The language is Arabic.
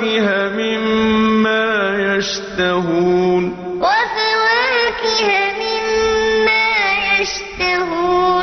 وَفَوَاكِهَ مِمَّا يَشْتَهُونَ. وَفَوَاكِهَ مِمَّا يَشْتَهُونَ.